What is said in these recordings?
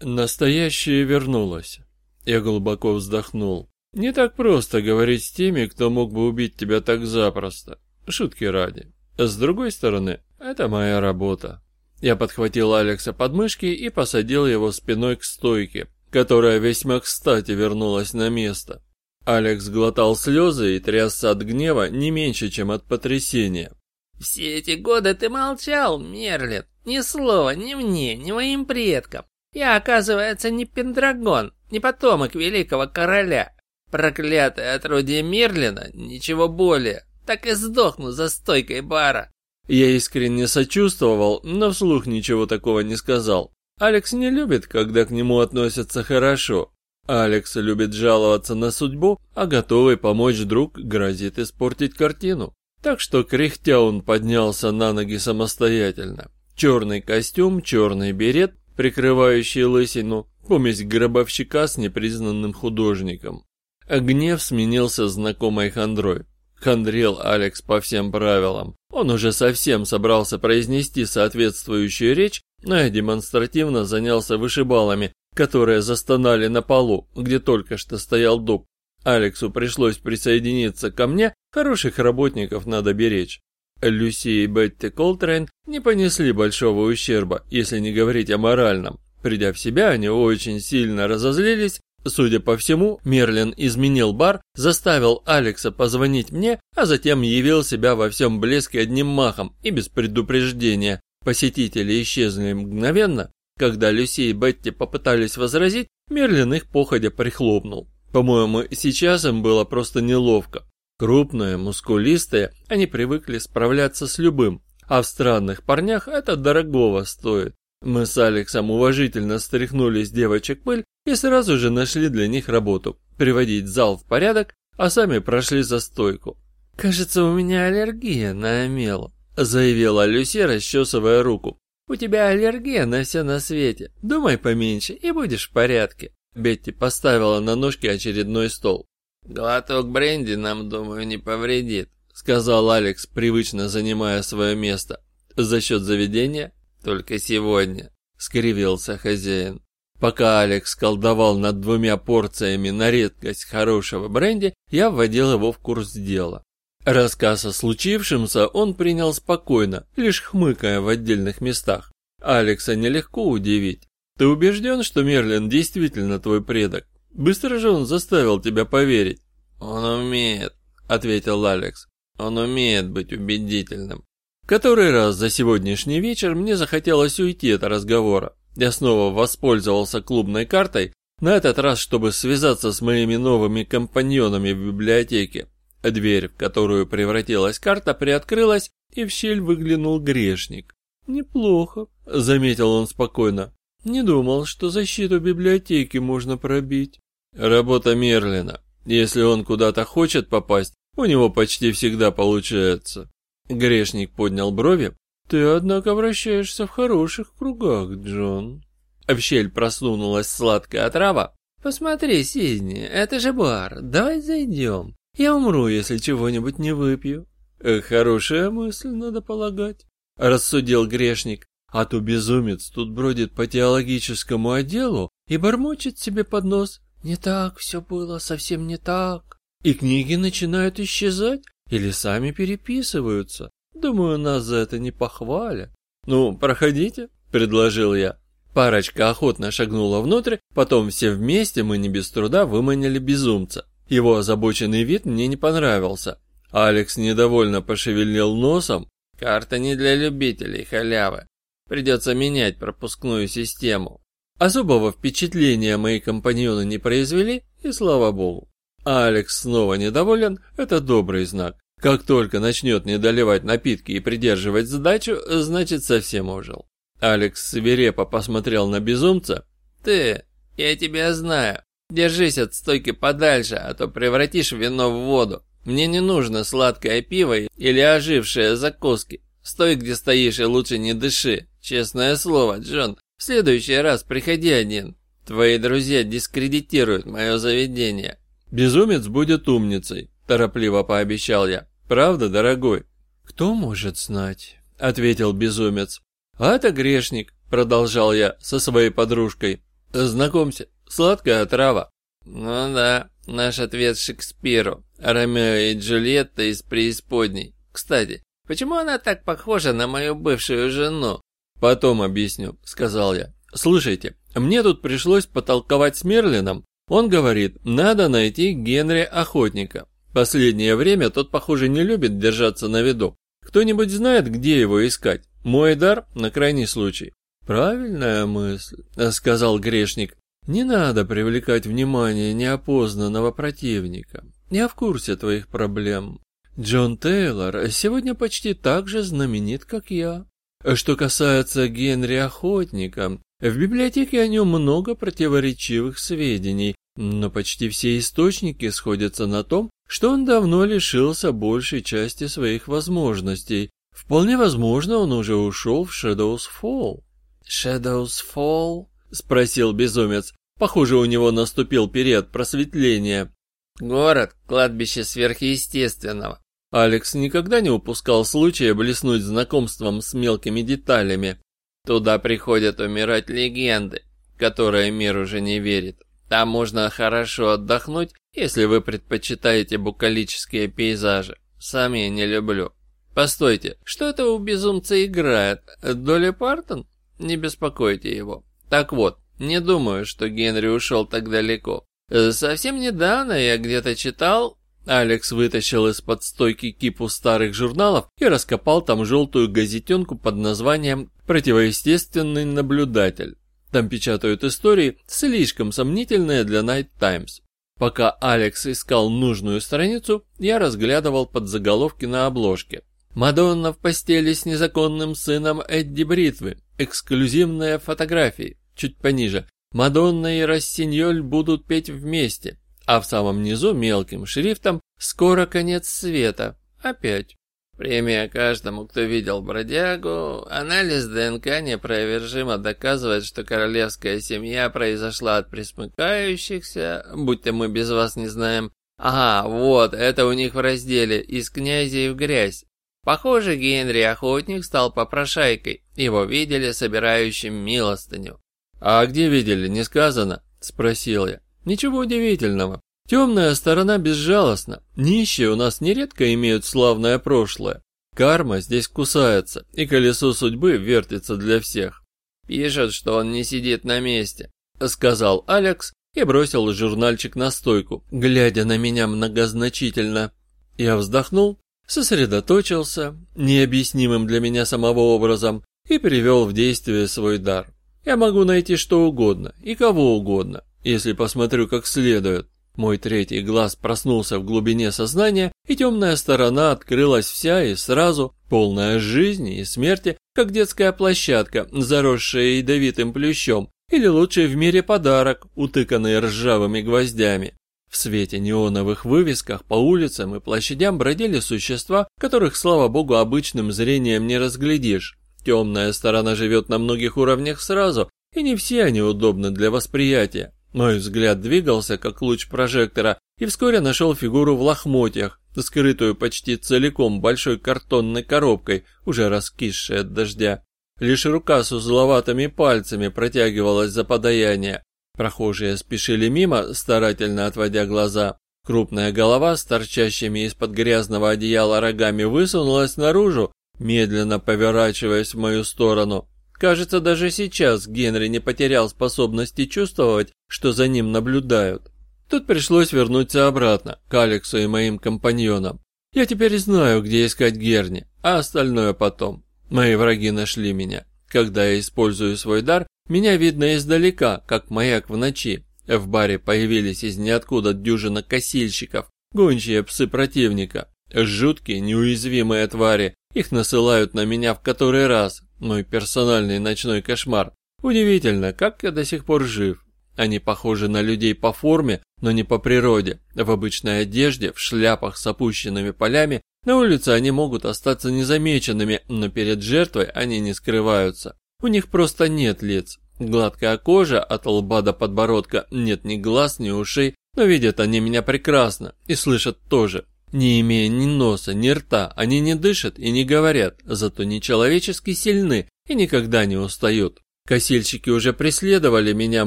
Настоящее вернулось. Я глубоко вздохнул. Не так просто говорить с теми, кто мог бы убить тебя так запросто. Шутки ради. С другой стороны, это моя работа. Я подхватил Алекса под мышки и посадил его спиной к стойке, которая весьма кстати вернулась на место. Алекс глотал слезы и трясся от гнева не меньше, чем от потрясения. «Все эти годы ты молчал, Мерлин. Ни слова ни мне, ни моим предкам. Я, оказывается, не Пендрагон, не потомок великого короля. Проклятое отродье Мерлина, ничего более. Так и сдохну за стойкой бара». Я искренне сочувствовал, но вслух ничего такого не сказал. Алекс не любит, когда к нему относятся хорошо. Алекс любит жаловаться на судьбу, а готовый помочь друг грозит испортить картину. Так что кряхтя он поднялся на ноги самостоятельно. Черный костюм, черный берет, прикрывающий лысину, помесь гробовщика с непризнанным художником. Гнев сменился знакомой хандрой. Хандрил Алекс по всем правилам. Он уже совсем собрался произнести соответствующую речь, но я демонстративно занялся вышибалами, которые застонали на полу, где только что стоял дуб. Алексу пришлось присоединиться ко мне, хороших работников надо беречь. Люси и Бетти Колтрейн не понесли большого ущерба, если не говорить о моральном. Придя в себя, они очень сильно разозлились. Судя по всему, Мерлин изменил бар, заставил Алекса позвонить мне, а затем явил себя во всем блеске одним махом и без предупреждения. Посетители исчезли мгновенно. Когда Люси и Бетти попытались возразить, Мерлин их походя прихлопнул. По-моему, сейчас им было просто неловко. Крупные, мускулистые, они привыкли справляться с любым, а в странных парнях это дорогого стоит. Мы с Алексом уважительно стряхнули с девочек пыль и сразу же нашли для них работу – приводить зал в порядок, а сами прошли за стойку. «Кажется, у меня аллергия на омелу», – заявила Люси, расчесывая руку. «У тебя аллергия на все на свете. Думай поменьше, и будешь в порядке». Бетти поставила на ножки очередной стол. «Глоток бренди нам, думаю, не повредит», — сказал Алекс, привычно занимая свое место. «За счет заведения? Только сегодня», — скривился хозяин. Пока Алекс колдовал над двумя порциями на редкость хорошего бренди, я вводил его в курс дела. Рассказ о случившемся он принял спокойно, лишь хмыкая в отдельных местах. Алекса нелегко удивить. Ты убежден, что Мерлин действительно твой предок? Быстро же он заставил тебя поверить. Он умеет, ответил Алекс. Он умеет быть убедительным. Который раз за сегодняшний вечер мне захотелось уйти от разговора. Я снова воспользовался клубной картой, на этот раз, чтобы связаться с моими новыми компаньонами в библиотеке. Дверь, в которую превратилась карта, приоткрылась, и в щель выглянул грешник. «Неплохо», — заметил он спокойно. «Не думал, что защиту библиотеки можно пробить». Работа Мерлина. Если он куда-то хочет попасть, у него почти всегда получается. Грешник поднял брови. Ты, однако, вращаешься в хороших кругах, Джон. В щель просунулась сладкая отрава. Посмотри, Сидни, это же бар. Давай зайдем. Я умру, если чего-нибудь не выпью. Хорошая мысль, надо полагать. Рассудил грешник. А то безумец тут бродит по теологическому отделу и бормочет себе под нос. Не так все было, совсем не так. И книги начинают исчезать или сами переписываются. Думаю, нас за это не похвалят. Ну, проходите, предложил я. Парочка охотно шагнула внутрь, потом все вместе мы не без труда выманили безумца. Его озабоченный вид мне не понравился. Алекс недовольно пошевелил носом. Карта не для любителей халявы. Придется менять пропускную систему. Особого впечатления мои компаньоны не произвели, и слава богу. А Алекс снова недоволен, это добрый знак. Как только начнет не доливать напитки и придерживать сдачу, значит совсем ужил. Алекс свирепо посмотрел на безумца. «Ты, я тебя знаю. Держись от стойки подальше, а то превратишь вино в воду. Мне не нужно сладкое пиво или ожившие закуски. Стой, где стоишь, и лучше не дыши. Честное слово, Джон, в следующий раз приходи один. Твои друзья дискредитируют мое заведение. Безумец будет умницей, торопливо пообещал я. Правда, дорогой? Кто может знать? Ответил безумец. А это грешник, продолжал я со своей подружкой. Знакомься, сладкая трава. Ну да, наш ответ Шекспиру. Ромео и Джульетта из преисподней. Кстати, почему она так похожа на мою бывшую жену? Потом объясню, сказал я. Слушайте, мне тут пришлось потолковать с Мерлином. Он говорит, надо найти Генри Охотника. Последнее время тот, похоже, не любит держаться на виду. Кто-нибудь знает, где его искать? Мой дар на крайний случай. Правильная мысль, сказал грешник. Не надо привлекать внимание неопознанного противника. Я в курсе твоих проблем. Джон Тейлор сегодня почти так же знаменит, как я. Что касается Генри Охотника, в библиотеке о нем много противоречивых сведений, но почти все источники сходятся на том, что он давно лишился большей части своих возможностей. Вполне возможно, он уже ушел в Shadows Fall. «Shadows Fall?» — спросил безумец. Похоже, у него наступил период просветления. «Город, кладбище сверхъестественного». Алекс никогда не упускал случая блеснуть знакомством с мелкими деталями. Туда приходят умирать легенды, которые мир уже не верит. Там можно хорошо отдохнуть, если вы предпочитаете букалические пейзажи. Сам я не люблю. Постойте, что это у безумца играет? Долли Партон? Не беспокойте его. Так вот, не думаю, что Генри ушел так далеко. Совсем недавно я где-то читал... Алекс вытащил из-под стойки кипу старых журналов и раскопал там желтую газетенку под названием «Противоестественный наблюдатель». Там печатают истории, слишком сомнительные для Night Times. Пока Алекс искал нужную страницу, я разглядывал подзаголовки на обложке. «Мадонна в постели с незаконным сыном Эдди Бритвы. Эксклюзивные фотографии». Чуть пониже. «Мадонна и Рассиньоль будут петь вместе». А в самом низу мелким шрифтом «Скоро конец света». Опять. Премия каждому, кто видел бродягу. Анализ ДНК непровержимо доказывает, что королевская семья произошла от присмыкающихся, будь-то мы без вас не знаем. Ага, вот, это у них в разделе «Из князей в грязь». Похоже, Генри Охотник стал попрошайкой. Его видели собирающим милостыню. «А где видели, не сказано?» – спросил я. «Ничего удивительного. Темная сторона безжалостна. Нищие у нас нередко имеют славное прошлое. Карма здесь кусается, и колесо судьбы вертится для всех. Пишут, что он не сидит на месте, сказал Алекс и бросил журнальчик на стойку, глядя на меня многозначительно. Я вздохнул, сосредоточился, необъяснимым для меня самого образом, и привел в действие свой дар. Я могу найти что угодно и кого угодно, если посмотрю как следует. Мой третий глаз проснулся в глубине сознания, и темная сторона открылась вся и сразу, полная жизни и смерти, как детская площадка, заросшая ядовитым плющом, или лучший в мире подарок, утыканный ржавыми гвоздями. В свете неоновых вывесках по улицам и площадям бродили существа, которых, слава богу, обычным зрением не разглядишь. Темная сторона живет на многих уровнях сразу, и не все они удобны для восприятия. Мой взгляд двигался, как луч прожектора, и вскоре нашел фигуру в лохмотьях, скрытую почти целиком большой картонной коробкой, уже раскисшей от дождя. Лишь рука с узловатыми пальцами протягивалась за подаяние. Прохожие спешили мимо, старательно отводя глаза. Крупная голова с торчащими из-под грязного одеяла рогами высунулась наружу, медленно поворачиваясь в мою сторону. Кажется, даже сейчас Генри не потерял способности чувствовать, что за ним наблюдают. Тут пришлось вернуться обратно, к Алексу и моим компаньонам. Я теперь знаю, где искать Герни, а остальное потом. Мои враги нашли меня. Когда я использую свой дар, меня видно издалека, как маяк в ночи. В баре появились из ниоткуда дюжина косильщиков, гончие псы противника. Жуткие, неуязвимые твари, их насылают на меня в который раз, мой персональный ночной кошмар. Удивительно, как я до сих пор жив. Они похожи на людей по форме, но не по природе. В обычной одежде, в шляпах с опущенными полями, на улице они могут остаться незамеченными, но перед жертвой они не скрываются. У них просто нет лиц. Гладкая кожа от лба до подбородка, нет ни глаз, ни ушей, но видят они меня прекрасно и слышат тоже. Не имея ни носа, ни рта, они не дышат и не говорят, зато нечеловечески сильны и никогда не устают. Косильщики уже преследовали меня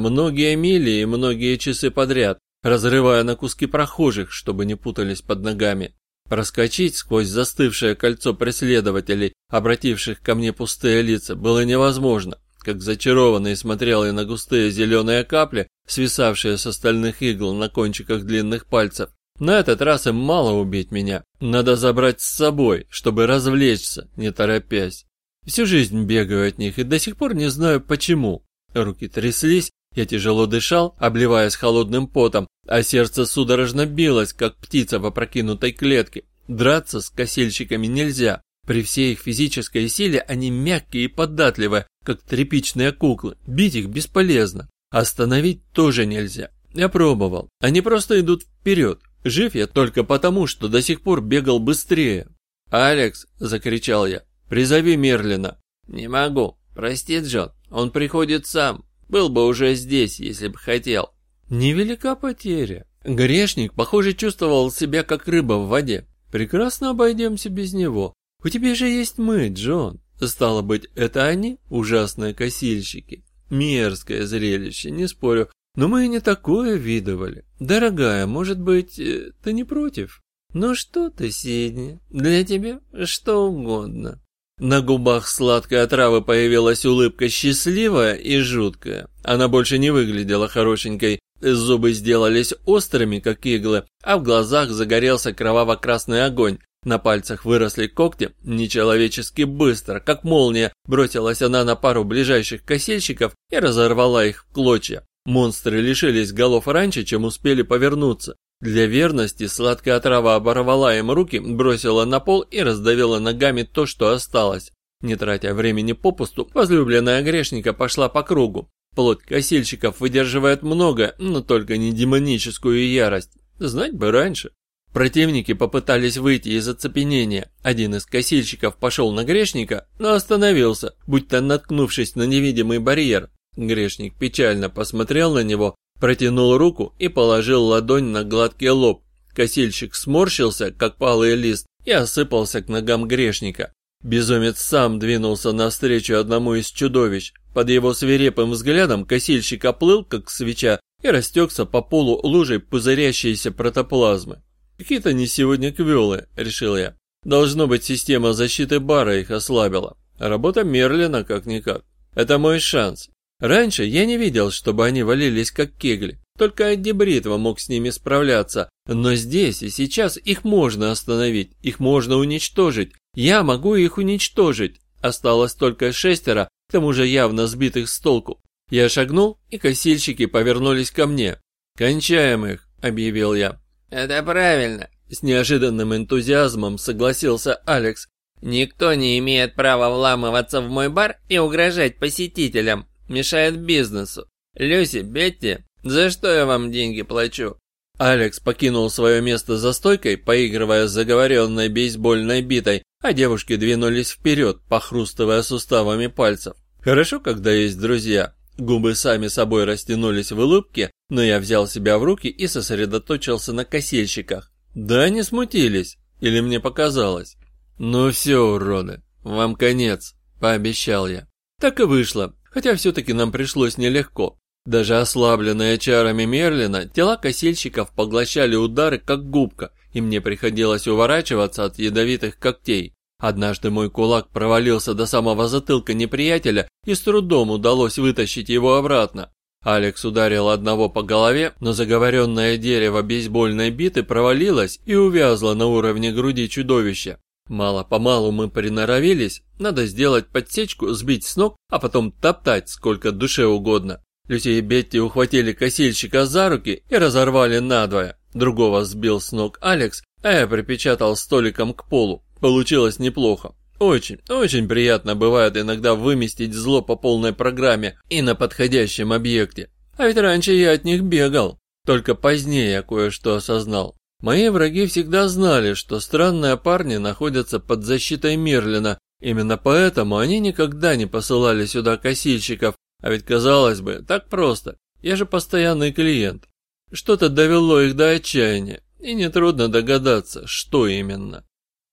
многие мили и многие часы подряд, разрывая на куски прохожих, чтобы не путались под ногами. Проскочить сквозь застывшее кольцо преследователей, обративших ко мне пустые лица, было невозможно. Как зачарованный смотрел я на густые зеленые капли, свисавшие с остальных игл на кончиках длинных пальцев. На этот раз им мало убить меня. Надо забрать с собой, чтобы развлечься, не торопясь. Всю жизнь бегаю от них и до сих пор не знаю почему. Руки тряслись, я тяжело дышал, обливаясь холодным потом, а сердце судорожно билось, как птица в опрокинутой клетке. Драться с косельщиками нельзя. При всей их физической силе они мягкие и податливые, как тряпичные куклы. Бить их бесполезно. Остановить тоже нельзя. Я пробовал. Они просто идут вперед. Жив я только потому, что до сих пор бегал быстрее. «Алекс!» – закричал я. «Призови Мерлина». «Не могу. Прости, Джон. Он приходит сам. Был бы уже здесь, если бы хотел». Невелика потеря. Грешник, похоже, чувствовал себя как рыба в воде. Прекрасно обойдемся без него. У тебя же есть мы, Джон. Стало быть, это они, ужасные косильщики. Мерзкое зрелище, не спорю, но мы не такое видывали. Дорогая, может быть, э, ты не против? Ну что ты, Сидни, для тебя что угодно. На губах сладкой отравы появилась улыбка счастливая и жуткая. Она больше не выглядела хорошенькой, зубы сделались острыми, как иглы, а в глазах загорелся кроваво-красный огонь. На пальцах выросли когти, нечеловечески быстро, как молния, бросилась она на пару ближайших косельщиков и разорвала их в клочья. Монстры лишились голов раньше, чем успели повернуться. Для верности сладкая отрава оборвала им руки, бросила на пол и раздавила ногами то, что осталось. Не тратя времени попусту, возлюбленная грешника пошла по кругу. Плоть косильщиков выдерживает много, но только не демоническую ярость. Знать бы раньше. Противники попытались выйти из оцепенения. Один из косильщиков пошел на грешника, но остановился, будто наткнувшись на невидимый барьер. Грешник печально посмотрел на него, протянул руку и положил ладонь на гладкий лоб. Косильщик сморщился, как палый лист, и осыпался к ногам грешника. Безумец сам двинулся навстречу одному из чудовищ. Под его свирепым взглядом косильщик оплыл, как свеча, и растекся по полу лужей пузырящейся протоплазмы. Какие-то не сегодня квелы, решил я. Должно быть, система защиты бара их ослабила. Работа Мерлина как-никак. Это мой шанс. Раньше я не видел, чтобы они валились как кегли. Только Эдди Бритва мог с ними справляться. Но здесь и сейчас их можно остановить, их можно уничтожить. Я могу их уничтожить. Осталось только шестеро, к тому же явно сбитых с толку. Я шагнул, и косильщики повернулись ко мне. «Кончаем их», — объявил я. «Это правильно», — с неожиданным энтузиазмом согласился Алекс. «Никто не имеет права вламываться в мой бар и угрожать посетителям. Мешает бизнесу. Люси, Бетти, за что я вам деньги плачу?» Алекс покинул свое место за стойкой, поигрывая с заговоренной бейсбольной битой, а девушки двинулись вперед, похрустывая суставами пальцев. Хорошо, когда есть друзья. Губы сами собой растянулись в улыбке, но я взял себя в руки и сосредоточился на косельщиках. Да, они смутились. Или мне показалось. Ну все, уроды, вам конец, пообещал я. Так и вышло, хотя все-таки нам пришлось нелегко. Даже ослабленные чарами Мерлина, тела косельщиков поглощали удары, как губка, и мне приходилось уворачиваться от ядовитых когтей. Однажды мой кулак провалился до самого затылка неприятеля, и с трудом удалось вытащить его обратно. Алекс ударил одного по голове, но заговоренное дерево бейсбольной биты провалилось и увязло на уровне груди чудовища. Мало-помалу мы приноровились, надо сделать подсечку, сбить с ног, а потом топтать сколько душе угодно. Люси и Бетти ухватили косильщика за руки и разорвали надвое. Другого сбил с ног Алекс, а я припечатал столиком к полу. Получилось неплохо. Очень, очень приятно бывает иногда выместить зло по полной программе и на подходящем объекте. А ведь раньше я от них бегал. Только позднее я кое-что осознал. Мои враги всегда знали, что странные парни находятся под защитой Мерлина. Именно поэтому они никогда не посылали сюда косильщиков. А ведь казалось бы, так просто. Я же постоянный клиент. Что-то довело их до отчаяния. И нетрудно догадаться, что именно.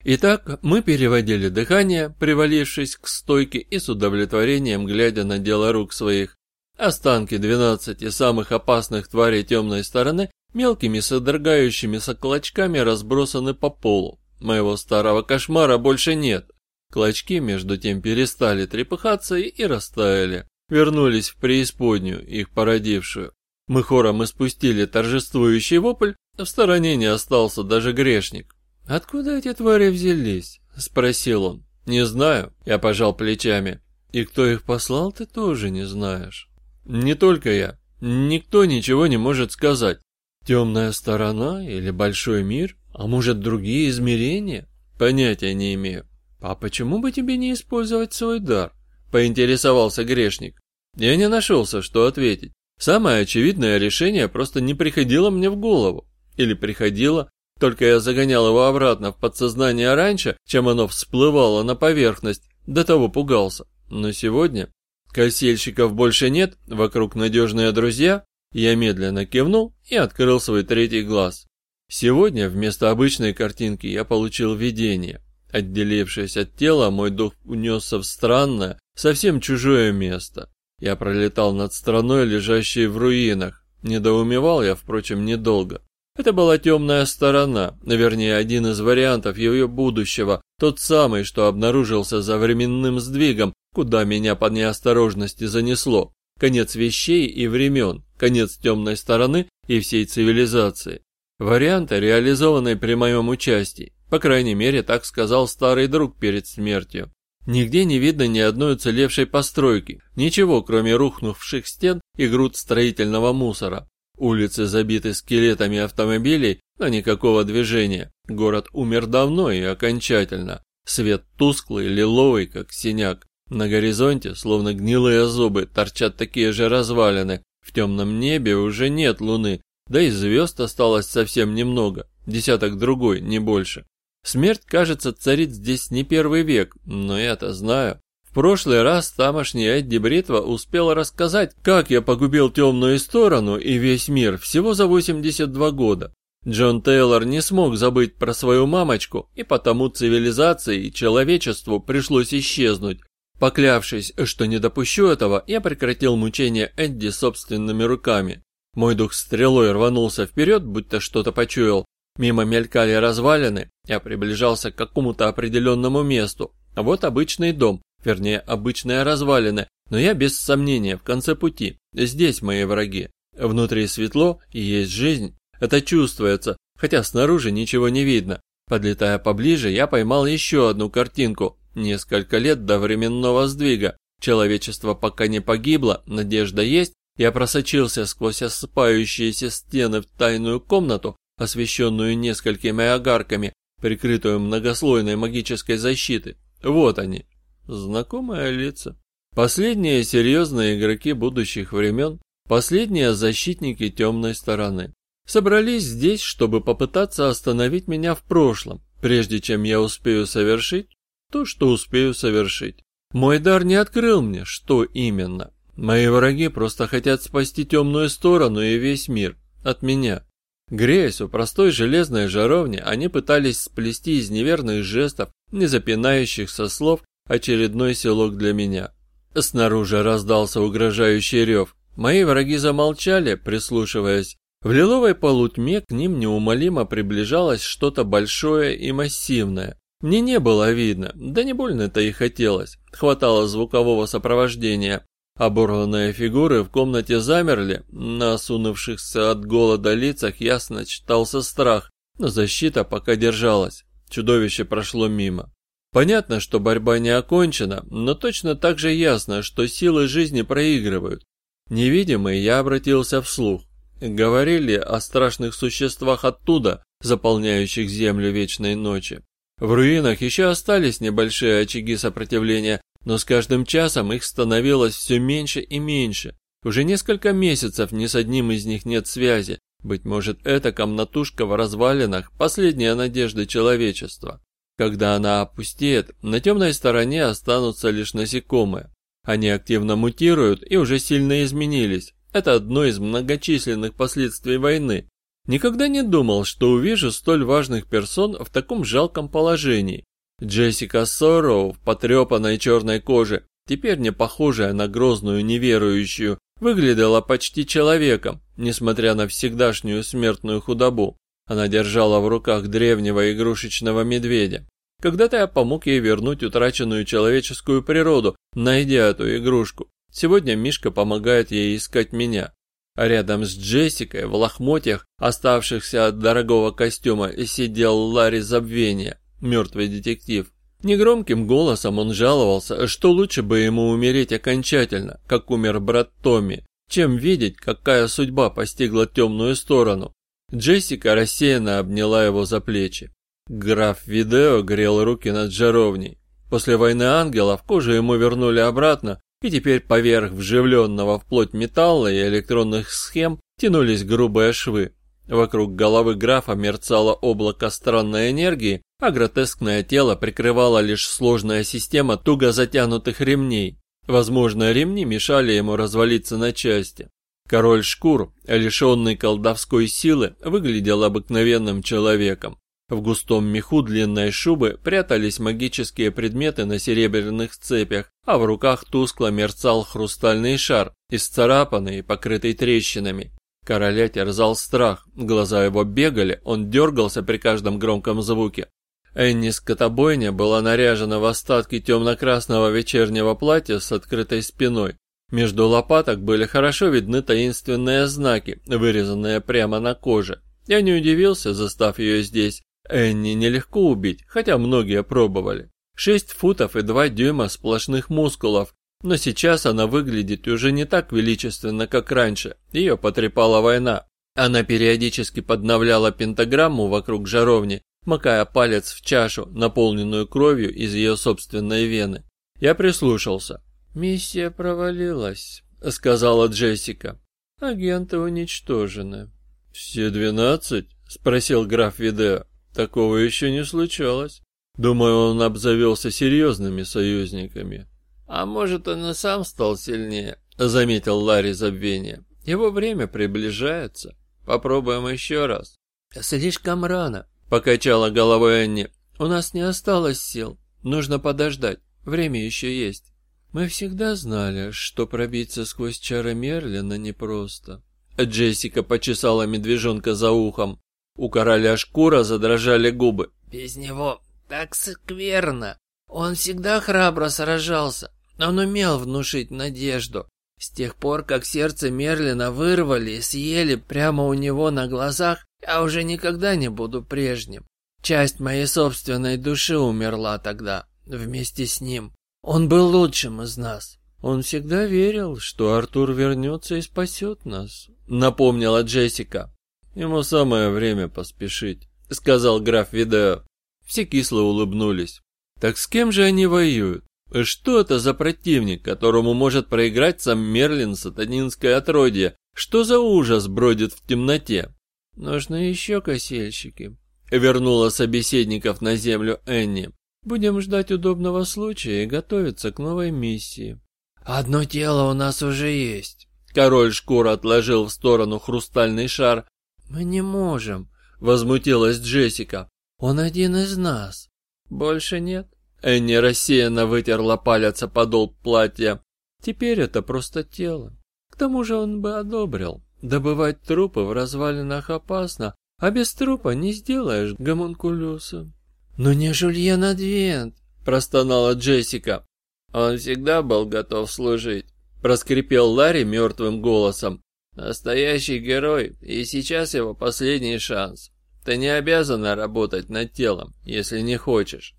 Итак, мы переводили дыхание, привалившись к стойке и с удовлетворением глядя на дело рук своих. Останки 12 самых опасных тварей темной стороны мелкими содрогающимися клочками разбросаны по полу. Моего старого кошмара больше нет. Клочки между тем перестали трепыхаться и растаяли. Вернулись в преисподнюю, их породившую. Мы хором испустили торжествующий вопль, в стороне не остался даже грешник. «Откуда эти твари взялись?» – спросил он. «Не знаю», – я пожал плечами. «И кто их послал, ты тоже не знаешь». «Не только я. Никто ничего не может сказать. Темная сторона или большой мир, а может другие измерения? Понятия не имею. А почему бы тебе не использовать свой дар? Поинтересовался грешник. Я не нашелся, что ответить. Самое очевидное решение просто не приходило мне в голову. Или приходило, только я загонял его обратно в подсознание раньше, чем оно всплывало на поверхность, до того пугался. Но сегодня косельщиков больше нет, вокруг надежные друзья, я медленно кивнул и открыл свой третий глаз. Сегодня вместо обычной картинки я получил видение. Отделившись от тела, мой дух унесся в странное, совсем чужое место. Я пролетал над страной, лежащей в руинах. Недоумевал я, впрочем, недолго. Это была темная сторона, вернее, один из вариантов ее будущего, тот самый, что обнаружился за временным сдвигом, куда меня по неосторожности занесло. Конец вещей и времен, конец темной стороны и всей цивилизации. Варианты, реализованные при моем участии, по крайней мере, так сказал старый друг перед смертью. Нигде не видно ни одной уцелевшей постройки, ничего, кроме рухнувших стен и груд строительного мусора. Улицы забиты скелетами автомобилей, но никакого движения. Город умер давно и окончательно. Свет тусклый, лиловый, как синяк. На горизонте, словно гнилые зубы, торчат такие же развалины. В темном небе уже нет луны, да и звезд осталось совсем немного, десяток другой, не больше. Смерть, кажется, царит здесь не первый век, но я-то знаю. В прошлый раз тамошний Эдди Бритва успел рассказать, как я погубил темную сторону и весь мир всего за 82 года. Джон Тейлор не смог забыть про свою мамочку, и потому цивилизации и человечеству пришлось исчезнуть. Поклявшись, что не допущу этого, я прекратил мучение Эдди собственными руками. Мой дух стрелой рванулся вперед, будто что-то почуял. Мимо мелькали развалины, я приближался к какому-то определенному месту. Вот обычный дом, Вернее, обычные развалины, но я без сомнения в конце пути. Здесь мои враги. Внутри светло и есть жизнь. Это чувствуется, хотя снаружи ничего не видно. Подлетая поближе, я поймал еще одну картинку. Несколько лет до временного сдвига. Человечество пока не погибло, надежда есть. Я просочился сквозь осыпающиеся стены в тайную комнату, освещенную несколькими огарками, прикрытую многослойной магической защитой. Вот они, Знакомые лица. Последние серьезные игроки будущих времен, последние защитники темной стороны. Собрались здесь, чтобы попытаться остановить меня в прошлом, прежде чем я успею совершить то, что успею совершить. Мой дар не открыл мне, что именно. Мои враги просто хотят спасти темную сторону и весь мир от меня. Греясь у простой железной жаровни, они пытались сплести из неверных жестов, не запинающихся слов, очередной селок для меня. Снаружи раздался угрожающий рев. Мои враги замолчали, прислушиваясь. В лиловой полутьме к ним неумолимо приближалось что-то большое и массивное. Мне не было видно, да не больно-то и хотелось. Хватало звукового сопровождения. Оборванные фигуры в комнате замерли, на осунувшихся от голода лицах ясно читался страх, но защита пока держалась. Чудовище прошло мимо. Понятно, что борьба не окончена, но точно так же ясно, что силы жизни проигрывают. Невидимый я обратился вслух. Говорили о страшных существах оттуда, заполняющих землю вечной ночи. В руинах еще остались небольшие очаги сопротивления, но с каждым часом их становилось все меньше и меньше. Уже несколько месяцев ни с одним из них нет связи. Быть может, эта комнатушка в развалинах – последняя надежда человечества. Когда она опустеет, на темной стороне останутся лишь насекомые. Они активно мутируют и уже сильно изменились. Это одно из многочисленных последствий войны. Никогда не думал, что увижу столь важных персон в таком жалком положении. Джессика Сорроу в потрепанной черной коже, теперь не похожая на грозную неверующую, выглядела почти человеком, несмотря на всегдашнюю смертную худобу. Она держала в руках древнего игрушечного медведя. Когда-то я помог ей вернуть утраченную человеческую природу, найдя эту игрушку. Сегодня Мишка помогает ей искать меня. Рядом с Джессикой в лохмотьях, оставшихся от дорогого костюма, сидел Ларри Забвения, мертвый детектив. Негромким голосом он жаловался, что лучше бы ему умереть окончательно, как умер брат Томми, чем видеть, какая судьба постигла темную сторону. Джессика рассеянно обняла его за плечи. Граф Видео грел руки над жаровней. После войны ангелов кожу ему вернули обратно, и теперь поверх вживленного в плоть металла и электронных схем тянулись грубые швы. Вокруг головы графа мерцало облако странной энергии, а гротескное тело прикрывала лишь сложная система туго затянутых ремней. Возможно, ремни мешали ему развалиться на части. Король шкур, лишенный колдовской силы, выглядел обыкновенным человеком. В густом меху длинной шубы прятались магические предметы на серебряных цепях, а в руках тускло мерцал хрустальный шар, исцарапанный и покрытый трещинами. Короля терзал страх, глаза его бегали, он дергался при каждом громком звуке. Энни Скотобойня была наряжена в остатки темно-красного вечернего платья с открытой спиной. Между лопаток были хорошо видны таинственные знаки, вырезанные прямо на коже. Я не удивился, застав ее здесь. Энни нелегко убить, хотя многие пробовали. Шесть футов и два дюйма сплошных мускулов, но сейчас она выглядит уже не так величественно, как раньше. Ее потрепала война. Она периодически подновляла пентаграмму вокруг жаровни, макая палец в чашу, наполненную кровью из ее собственной вены. Я прислушался. «Миссия провалилась», — сказала Джессика. «Агенты уничтожены». «Все двенадцать?» — спросил граф Видео. Такого еще не случалось. Думаю, он обзавелся серьезными союзниками. А может, он и сам стал сильнее, заметил Ларри забвение. Его время приближается. Попробуем еще раз. Слишком рано, покачала головой Энни. У нас не осталось сил. Нужно подождать. Время еще есть. Мы всегда знали, что пробиться сквозь чары Мерлина непросто. Джессика почесала медвежонка за ухом. У короля шкура задрожали губы. «Без него так скверно. Он всегда храбро сражался. Он умел внушить надежду. С тех пор, как сердце Мерлина вырвали и съели прямо у него на глазах, я уже никогда не буду прежним. Часть моей собственной души умерла тогда, вместе с ним. Он был лучшим из нас. Он всегда верил, что Артур вернется и спасет нас, напомнила Джессика. «Ему самое время поспешить», — сказал граф Видео. Все кисло улыбнулись. «Так с кем же они воюют? Что это за противник, которому может проиграть сам Мерлин сатанинское отродье? Что за ужас бродит в темноте?» «Нужны еще косельщики», — вернула собеседников на землю Энни. «Будем ждать удобного случая и готовиться к новой миссии». «Одно тело у нас уже есть». Король шкур отложил в сторону хрустальный шар «Мы не можем», — возмутилась Джессика. «Он один из нас. Больше нет». Энни рассеянно вытерла палец о подол платья. «Теперь это просто тело. К тому же он бы одобрил. Добывать трупы в развалинах опасно, а без трупа не сделаешь гомункулюса». «Но не Жульен Адвент», — простонала Джессика. «Он всегда был готов служить», — проскрипел Ларри мертвым голосом. Настоящий герой, и сейчас его последний шанс. Ты не обязана работать над телом, если не хочешь.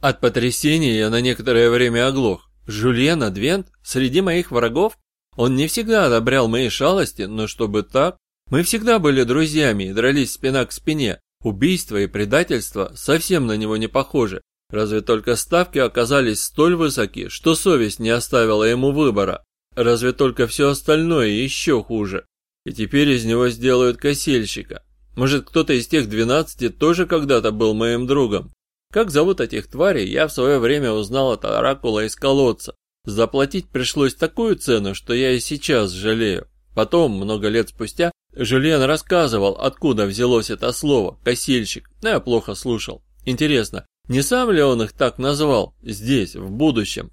От потрясения я на некоторое время оглох. Жюльен Адвент среди моих врагов? Он не всегда одобрял мои шалости, но чтобы так... Мы всегда были друзьями и дрались спина к спине. Убийство и предательство совсем на него не похожи. Разве только ставки оказались столь высоки, что совесть не оставила ему выбора. Разве только все остальное еще хуже. И теперь из него сделают косельщика. Может, кто-то из тех двенадцати тоже когда-то был моим другом. Как зовут этих тварей, я в свое время узнал от оракула из колодца. Заплатить пришлось такую цену, что я и сейчас жалею. Потом, много лет спустя, Жюльен рассказывал, откуда взялось это слово «косильщик», но я плохо слушал. Интересно, не сам ли он их так назвал, здесь, в будущем?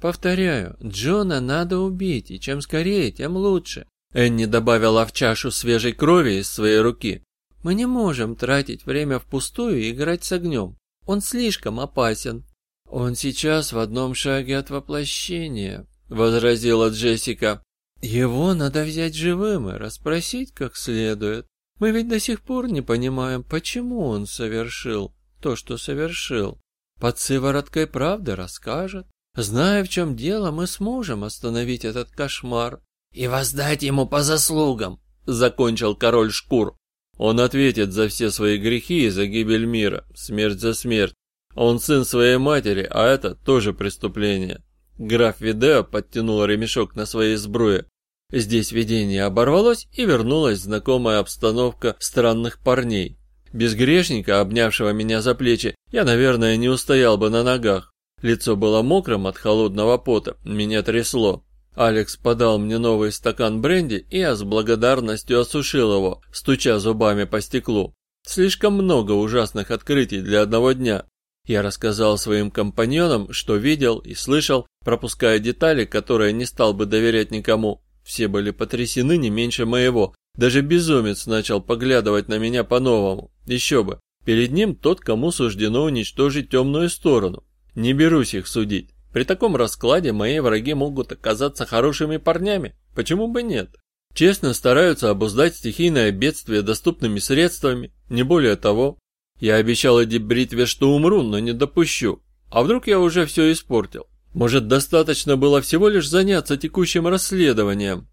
Повторяю, Джона надо убить, и чем скорее, тем лучше. Энни добавила в чашу свежей крови из своей руки. Мы не можем тратить время впустую и играть с огнем. Он слишком опасен. Он сейчас в одном шаге от воплощения, возразила Джессика. Его надо взять живым и расспросить как следует. Мы ведь до сих пор не понимаем, почему он совершил то, что совершил. Под сывороткой правды расскажет. Зная, в чем дело, мы сможем остановить этот кошмар. И воздать ему по заслугам, закончил король шкур. Он ответит за все свои грехи и за гибель мира, смерть за смерть. Он сын своей матери, а это тоже преступление. Граф Видео подтянул ремешок на своей сбруе. Здесь видение оборвалось и вернулась знакомая обстановка странных парней. Без грешника, обнявшего меня за плечи, я, наверное, не устоял бы на ногах. Лицо было мокрым от холодного пота, меня трясло. Алекс подал мне новый стакан бренди, и я с благодарностью осушил его, стуча зубами по стеклу. Слишком много ужасных открытий для одного дня. Я рассказал своим компаньонам, что видел и слышал, пропуская детали, которые не стал бы доверять никому. Все были потрясены не меньше моего. Даже безумец начал поглядывать на меня по-новому. Еще бы. Перед ним тот, кому суждено уничтожить темную сторону. Не берусь их судить. При таком раскладе мои враги могут оказаться хорошими парнями. Почему бы нет? Честно стараются обуздать стихийное бедствие доступными средствами, не более того. Я обещал Эдди Бритве, что умру, но не допущу. А вдруг я уже все испортил? Может, достаточно было всего лишь заняться текущим расследованием?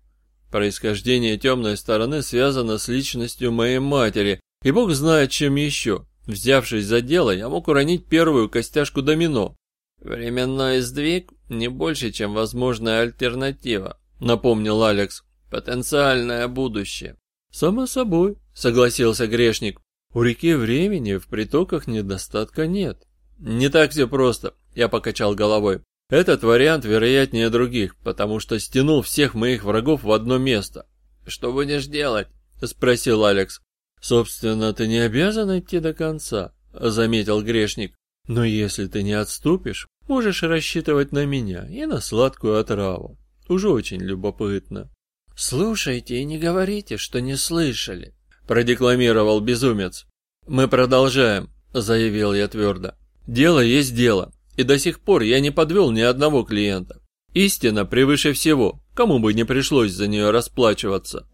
Происхождение темной стороны связано с личностью моей матери, и бог знает чем еще. Взявшись за дело, я мог уронить первую костяшку домино. Временной сдвиг не больше, чем возможная альтернатива, напомнил Алекс. Потенциальное будущее. Само собой, согласился грешник. У реки времени в притоках недостатка нет. Не так все просто, я покачал головой. Этот вариант вероятнее других, потому что стянул всех моих врагов в одно место. Что будешь делать? спросил Алекс. Собственно, ты не обязан идти до конца, заметил грешник. Но если ты не отступишь, можешь рассчитывать на меня и на сладкую отраву. Уже очень любопытно. Слушайте и не говорите, что не слышали, продекламировал безумец. «Мы продолжаем», – заявил я твердо. «Дело есть дело, и до сих пор я не подвел ни одного клиента. Истина превыше всего, кому бы не пришлось за нее расплачиваться».